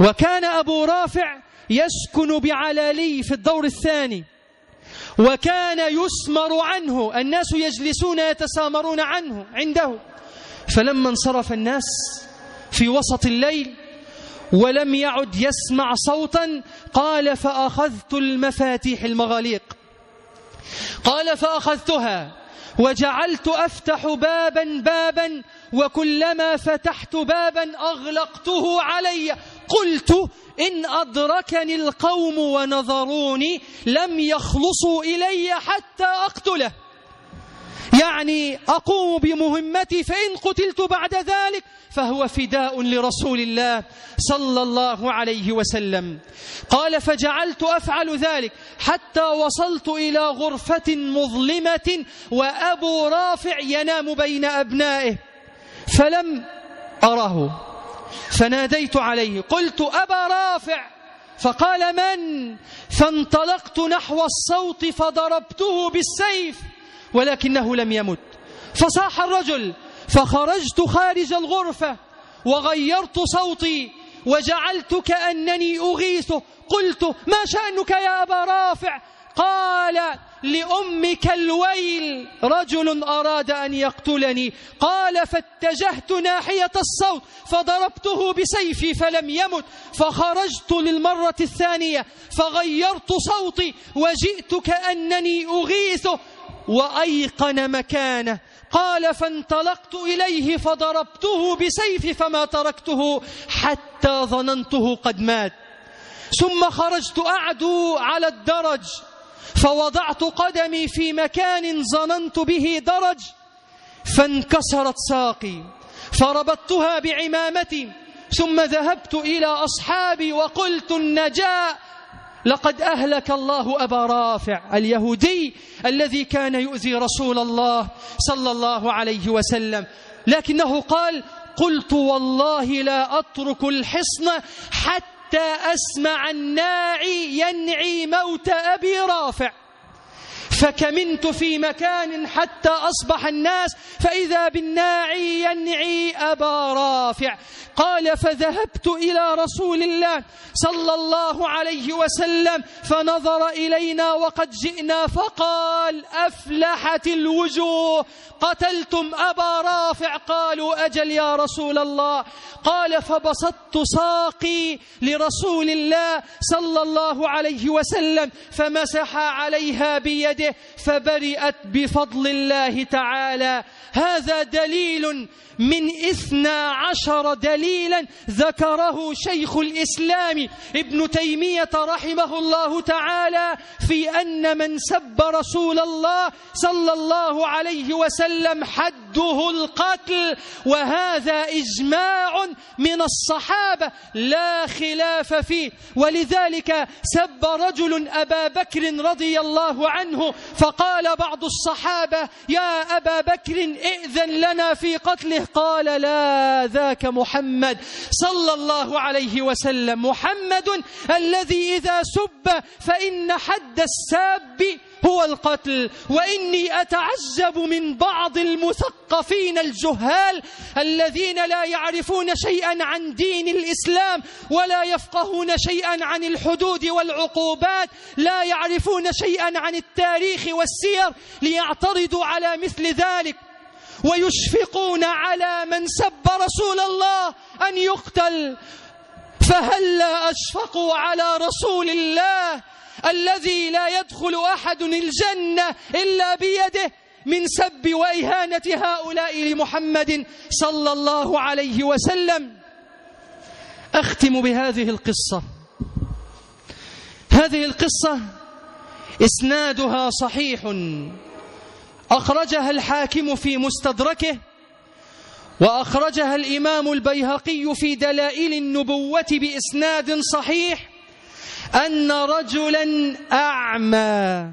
وكان أبو رافع يسكن بعلالي في الدور الثاني. وكان يسمر عنه. الناس يجلسون يتسامرون عنه عنده. فلما انصرف الناس في وسط الليل ولم يعد يسمع صوتا قال فأخذت المفاتيح المغاليق. قال فأخذتها وجعلت أفتح بابا بابا وكلما فتحت بابا أغلقته علي. قلت إن أدركني القوم ونظروني لم يخلصوا إلي حتى أقتله. يعني أقوم بمهمتي فإن قتلت بعد ذلك فهو فداء لرسول الله صلى الله عليه وسلم. قال فجعلت أفعل ذلك حتى وصلت إلى غرفة مظلمة وأبو رافع ينام بين أبنائه. فلم أره. فناديت عليه قلت أبا رافع. فقال من؟ فانطلقت نحو الصوت فضربته بالسيف ولكنه لم يمت. فصاح الرجل فخرجت خارج الغرفة وغيرت صوتي وجعلت كأنني أغيثه. قلت ما شأنك يا أبا رافع؟ قال لأمك الويل رجل أراد أن يقتلني. قال فاتجهت ناحية الصوت فضربته بسيفي فلم يمت فخرجت للمرة الثانية فغيرت صوتي وجئت كأنني أغيثه وأيقن مكانه. قال فانطلقت إليه فضربته بسيفي فما تركته حتى ظننته قد مات. ثم خرجت أعدو على الدرج. فوضعت قدمي في مكان ظننت به درج فانكسرت ساقي فربطتها بعمامتي ثم ذهبت إلى أصحابي وقلت النجاة لقد أهلك الله أبا رافع اليهودي الذي كان يؤذي رسول الله صلى الله عليه وسلم لكنه قال قلت والله لا أترك الحصن حتى أسمع الناعي ينعي موت أبي رافع. فكمنت في مكان حتى أصبح الناس فإذا بالناعي ينعي أبا رافع. قال فذهبت إلى رسول الله صلى الله عليه وسلم فنظر إلينا وقد جئنا فقال أفلحت الوجوه. قتلتم أبا رافع؟ قالوا أجل يا رسول الله. قال فبسطت ساقي لرسول الله صلى الله عليه وسلم فمسح عليها بيده فبرئت بفضل الله تعالى. هذا دليل من إثنى عشر دليلا ذكره شيخ الإسلام ابن تيمية رحمه الله تعالى في أن من سب رسول الله صلى الله عليه وسلم حده القتل وهذا إجماع من الصحابة لا خلاف فيه. ولذلك سب رجل أبا بكر رضي الله عنه فقال بعض الصحابة يا أبا بكر إئذن لنا في قتله. قال لا ذاك محمد صلى الله عليه وسلم. محمد الذي إذا سب فإن حد الساب هو القتل. وإني أتعجب من بعض المثقفين الجهال الذين لا يعرفون شيئا عن دين الإسلام ولا يفقهون شيئا عن الحدود والعقوبات لا يعرفون شيئا عن التاريخ والسير ليعترضوا على مثل ذلك. ويشفقون على من سب رسول الله أن يقتل. فهلا أشفقوا على رسول الله الذي لا يدخل أحد الجنة إلا بيده من سب وإهانة هؤلاء لمحمد صلى الله عليه وسلم؟ أختم بهذه القصة. هذه القصة إسنادها صحيح. أخرجها الحاكم في مستدركه وأخرجها الإمام البيهقي في دلائل النبوة بإسناد صحيح أن رجلا أعمى.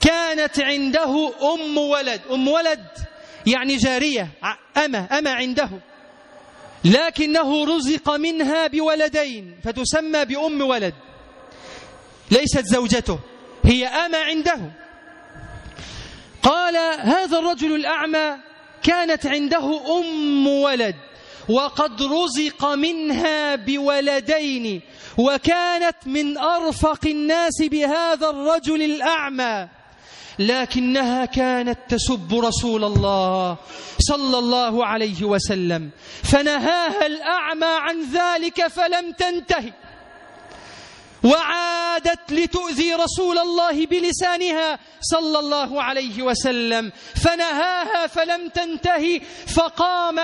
كانت عنده أم ولد. أم ولد يعني جارية أما أما عنده. لكنه رزق منها بولدين فتسمى بأم ولد. ليست زوجته هي أما عنده. قال هذا الرجل الأعمى كانت عنده أم ولد وقد رزق منها بولدين وكانت من أرفق الناس بهذا الرجل الأعمى. لكنها كانت تسب رسول الله صلى الله عليه وسلم فنهاها الأعمى عن ذلك فلم تنتهي. وعادت لتؤذي رسول الله بلسانها صلى الله عليه وسلم. فنهاها فلم تنتهي فقام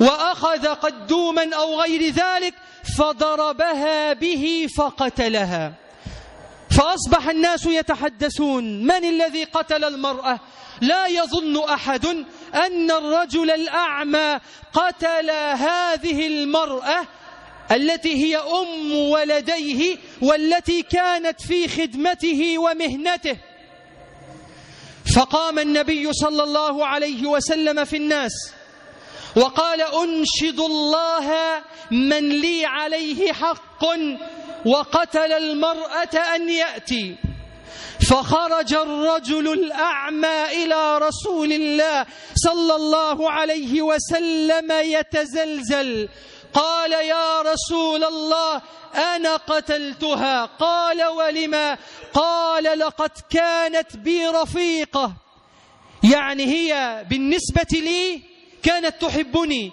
وأخذ قدوما أو غير ذلك فضربها به فقتلها. فأصبح الناس يتحدثون من الذي قتل المرأة؟ لا يظن أحد أن الرجل الأعمى قتل هذه المرأة التي هي أم ولديه والتي كانت في خدمته ومهنته. فقام النبي صلى الله عليه وسلم في الناس وقال أنشد الله من لي عليه حق وقتل المرأة أن يأتي. فخرج الرجل الأعمى إلى رسول الله صلى الله عليه وسلم يتزلزل. قال يا رسول الله أنا قتلتها. قال ولما؟ قال لقد كانت بي رفيقة. يعني هي بالنسبة لي كانت تحبني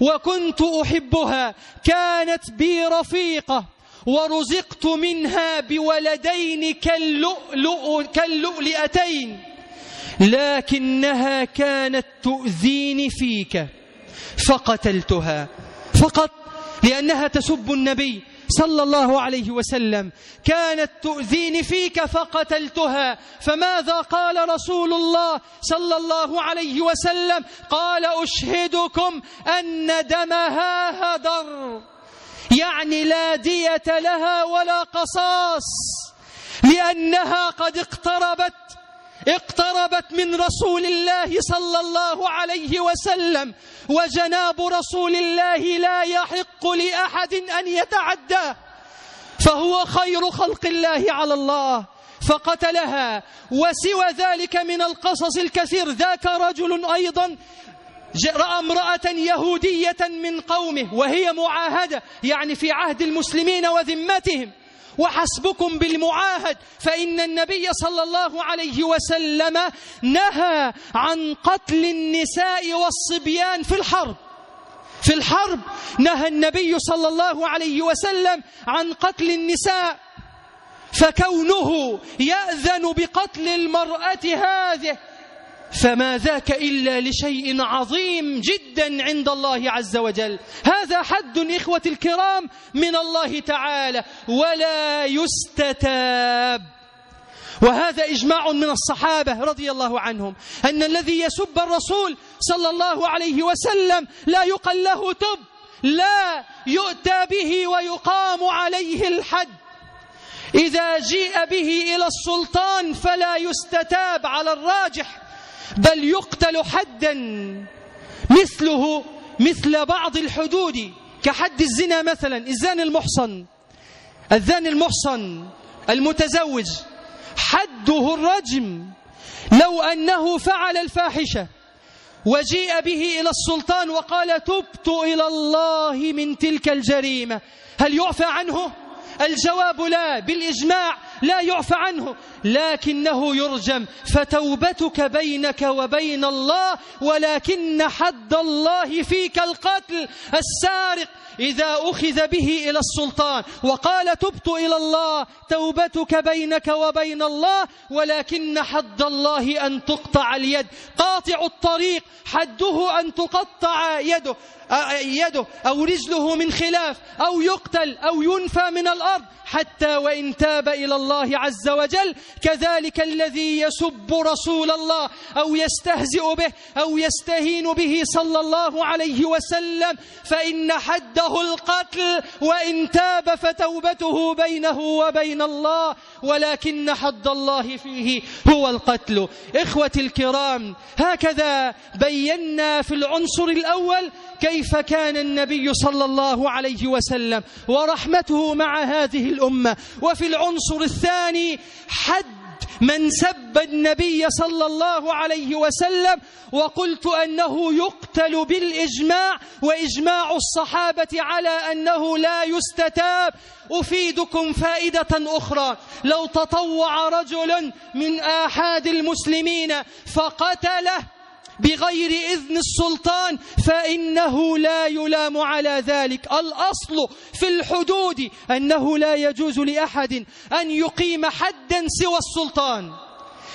وكنت أحبها. كانت بي رفيقة ورزقت منها بولدين كاللؤلؤ كاللؤلئتين لكنها كانت تؤذيني فيك فقتلتها. فقط لأنها تسب النبي صلى الله عليه وسلم. كانت تؤذيني فيك فقتلتها. فماذا قال رسول الله صلى الله عليه وسلم؟ قال أشهدكم أن دمها هدر. يعني لا دية لها ولا قصاص. لأنها قد اقتربت اقتربت من رسول الله صلى الله عليه وسلم. وجناب رسول الله لا يحق لأحد أن يتعدى فهو خير خلق الله على الله فقتلها وسوى ذلك من القصص الكثير. ذاك رجل أيضا رأى امرأة يهودية من قومه وهي معاهدة يعني في عهد المسلمين وذمتهم. وحسبكم بالمعاهد فإن النبي صلى الله عليه وسلم نهى عن قتل النساء والصبيان في الحرب. في الحرب نهى النبي صلى الله عليه وسلم عن قتل النساء فكونه يأذن بقتل المرأة هذه فما ذاك إلا لشيء عظيم جدا عند الله عز وجل. هذا حد إخوة الكرام من الله تعالى ولا يستتاب. وهذا إجماع من الصحابة رضي الله عنهم أن الذي يسب الرسول صلى الله عليه وسلم لا يقل له تب لا يؤتى به ويقام عليه الحد. إذا جيء به إلى السلطان فلا يستتاب على الراجح. بل يقتل حدا مثله مثل بعض الحدود كحد الزنا مثلا الزاني المحصن الزاني المحصن المتزوج. حده الرجم. لو أنه فعل الفاحشة وجيء به إلى السلطان وقال تبت إلى الله من تلك الجريمة هل يعفى عنه؟ الجواب لا بالإجماع لا يعفى عنه. لكنه يرجم فتوبتك بينك وبين الله ولكن حد الله فيك القتل السارق إذا أخذ به إلى السلطان. وقال تبت إلى الله توبتك بينك وبين الله ولكن حد الله أن تقطع اليد. قاطع الطريق حده أن تقطع يده يده أو رجله من خلاف أو يقتل أو ينفى من الأرض حتى وإن تاب إلى الله عز وجل كذلك الذي يسب رسول الله أو يستهزئ به أو يستهين به صلى الله عليه وسلم فإن حده القتل وإن تاب فتوبته بينه وبين الله ولكن حد الله فيه هو القتل. إخوة الكرام هكذا بينا في العنصر الأول كيف كان النبي صلى الله عليه وسلم ورحمته مع هذه الأمة. وفي العنصر الثاني حد من سب النبي صلى الله عليه وسلم وقلت أنه يقتل بالإجماع وإجماع الصحابة على أنه لا يستتاب. أفيدكم فائدة أخرى. لو تطوع رجل من آحاد المسلمين فقتله بغير إذن السلطان فإنه لا يلام على ذلك. الأصل في الحدود أنه لا يجوز لأحد أن يقيم حدا سوى السلطان.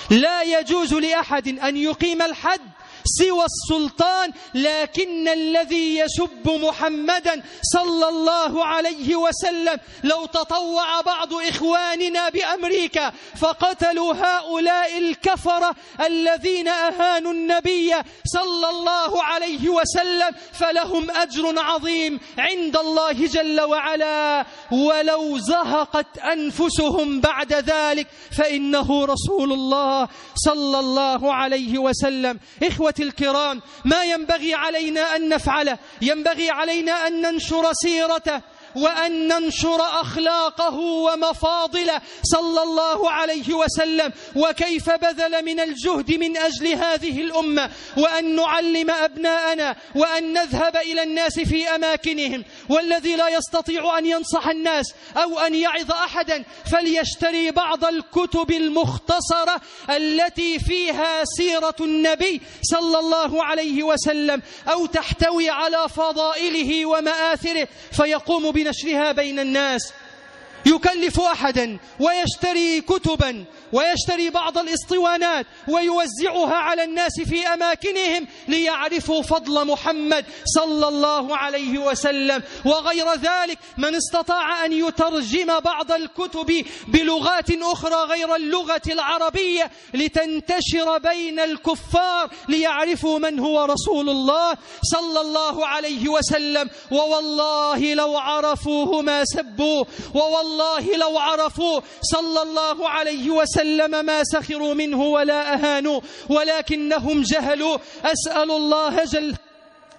لا يجوز لأحد أن يقيم الحد سوى السلطان لكن الذي يسب محمدا صلى الله عليه وسلم. لو تطوع بعض إخواننا بأمريكا فقتلوا هؤلاء الكفرة الذين أهانوا النبي صلى الله عليه وسلم فلهم أجر عظيم عند الله جل وعلا. ولو زهقت أنفسهم بعد ذلك فإنه رسول الله صلى الله عليه وسلم. إخوة الكرام ما ينبغي علينا أن نفعله ينبغي علينا أن ننشر سيرته وأن ننشر أخلاقه ومفاضله صلى الله عليه وسلم وكيف بذل من الجهد من أجل هذه الأمة وأن نعلم أبناءنا وأن نذهب إلى الناس في أماكنهم والذي لا يستطيع أن ينصح الناس أو أن يعظ أحدا فليشتري بعض الكتب المختصرة التي فيها سيرة النبي صلى الله عليه وسلم أو تحتوي على فضائله ومآثره فيقوم بنشرها بين الناس. يكلف أحدا ويشتري كتبا ويشتري بعض الاسطوانات ويوزعها على الناس في أماكنهم ليعرفوا فضل محمد صلى الله عليه وسلم. وغير ذلك من استطاع أن يترجم بعض الكتب بلغات أخرى غير اللغة العربية لتنتشر بين الكفار ليعرفوا من هو رسول الله صلى الله عليه وسلم. ووالله لو عرفوه ما سبوه ووالله لو عرفوه صلى الله عليه وسلم. ما سخروا منه ولا أهانوا ولكنهم جهلوا. أسأل الله جل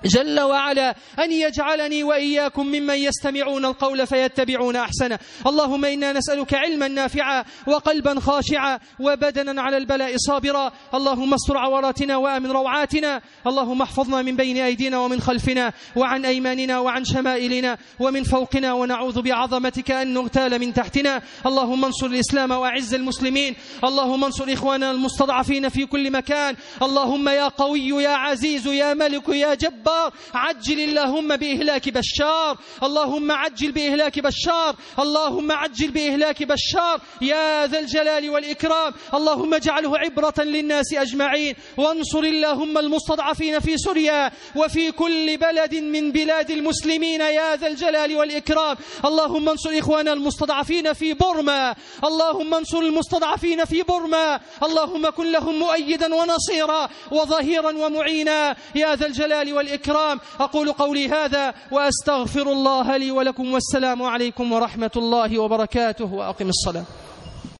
جل وعلا أن يجعلني وإياكم ممن يستمعون القول فيتبعون أحسنه. اللهم إنا نسألك علما نافعا وقلبا خاشعا وبدنا على البلاء صابرا. اللهم استر عوراتنا وآمن روعاتنا. اللهم احفظنا من بين أيدينا ومن خلفنا وعن أيماننا وعن شمائلنا ومن فوقنا. ونعوذ بعظمتك أن نغتال من تحتنا. اللهم انصر الإسلام وأعز المسلمين. اللهم انصر إخواننا المستضعفين في كل مكان. اللهم يا قوي يا عزيز يا ملك يا جبار عجل اللهم بإهلاك بشار. اللهم عجل بإهلاك بشار. اللهم عجل بإهلاك بشار. يا ذا الجلال والإكرام. اللهم اجعله عبرة للناس أجمعين. وانصر اللهم المستضعفين في سوريا وفي كل بلد من بلاد المسلمين. يا ذا الجلال والإكرام. اللهم انصر إخواننا المستضعفين في بورما. اللهم انصر المستضعفين في بورما. اللهم كن لهم مؤيدا ونصيرا وظهيرا ومعينا. يا ذا الجلال والإكرام أقول قولي هذا وأستغفر الله لي ولكم والسلام عليكم ورحمة الله وبركاته وأقم الصلاة.